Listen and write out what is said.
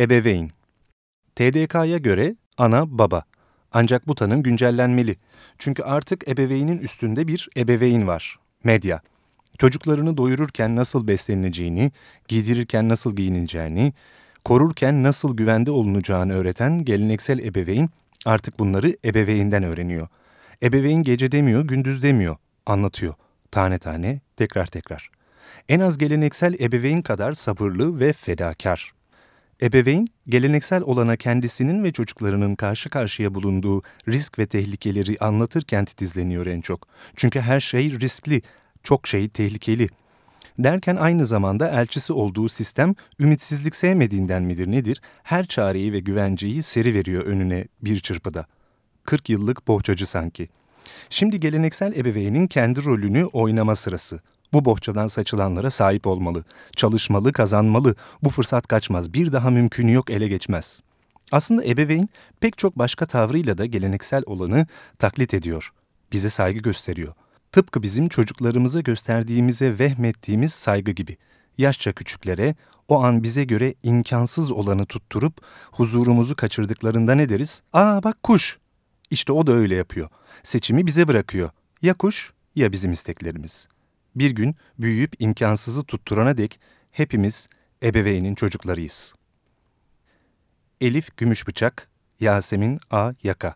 Ebeveyn TDK'ya göre ana baba. Ancak bu tanım güncellenmeli. Çünkü artık ebeveynin üstünde bir ebeveyn var. Medya. Çocuklarını doyururken nasıl beslenileceğini, giydirirken nasıl giyinileceğini, korurken nasıl güvende olunacağını öğreten geleneksel ebeveyn artık bunları ebeveynden öğreniyor. Ebeveyn gece demiyor, gündüz demiyor, anlatıyor. Tane tane, tekrar tekrar. En az geleneksel ebeveyn kadar sabırlı ve fedakar. Ebeveyn, geleneksel olana kendisinin ve çocuklarının karşı karşıya bulunduğu risk ve tehlikeleri anlatırken titizleniyor en çok. Çünkü her şey riskli, çok şey tehlikeli. Derken aynı zamanda elçisi olduğu sistem ümitsizlik sevmediğinden midir nedir? Her çareyi ve güvenceyi seri veriyor önüne bir çırpıda. 40 yıllık bohçacı sanki. Şimdi geleneksel ebeveynin kendi rolünü oynama sırası. Bu bohçadan saçılanlara sahip olmalı. Çalışmalı, kazanmalı. Bu fırsat kaçmaz. Bir daha mümkünü yok ele geçmez. Aslında ebeveyn pek çok başka tavrıyla da geleneksel olanı taklit ediyor. Bize saygı gösteriyor. Tıpkı bizim çocuklarımıza gösterdiğimize vehmettiğimiz saygı gibi. Yaşça küçüklere o an bize göre imkansız olanı tutturup huzurumuzu kaçırdıklarında ne deriz? Aa bak kuş. İşte o da öyle yapıyor. Seçimi bize bırakıyor. Ya kuş ya bizim isteklerimiz. Bir gün büyüyüp imkansızı tutturana dek hepimiz ebeveynin çocuklarıyız. Elif Gümüşbıçak, Yasemin A. Yaka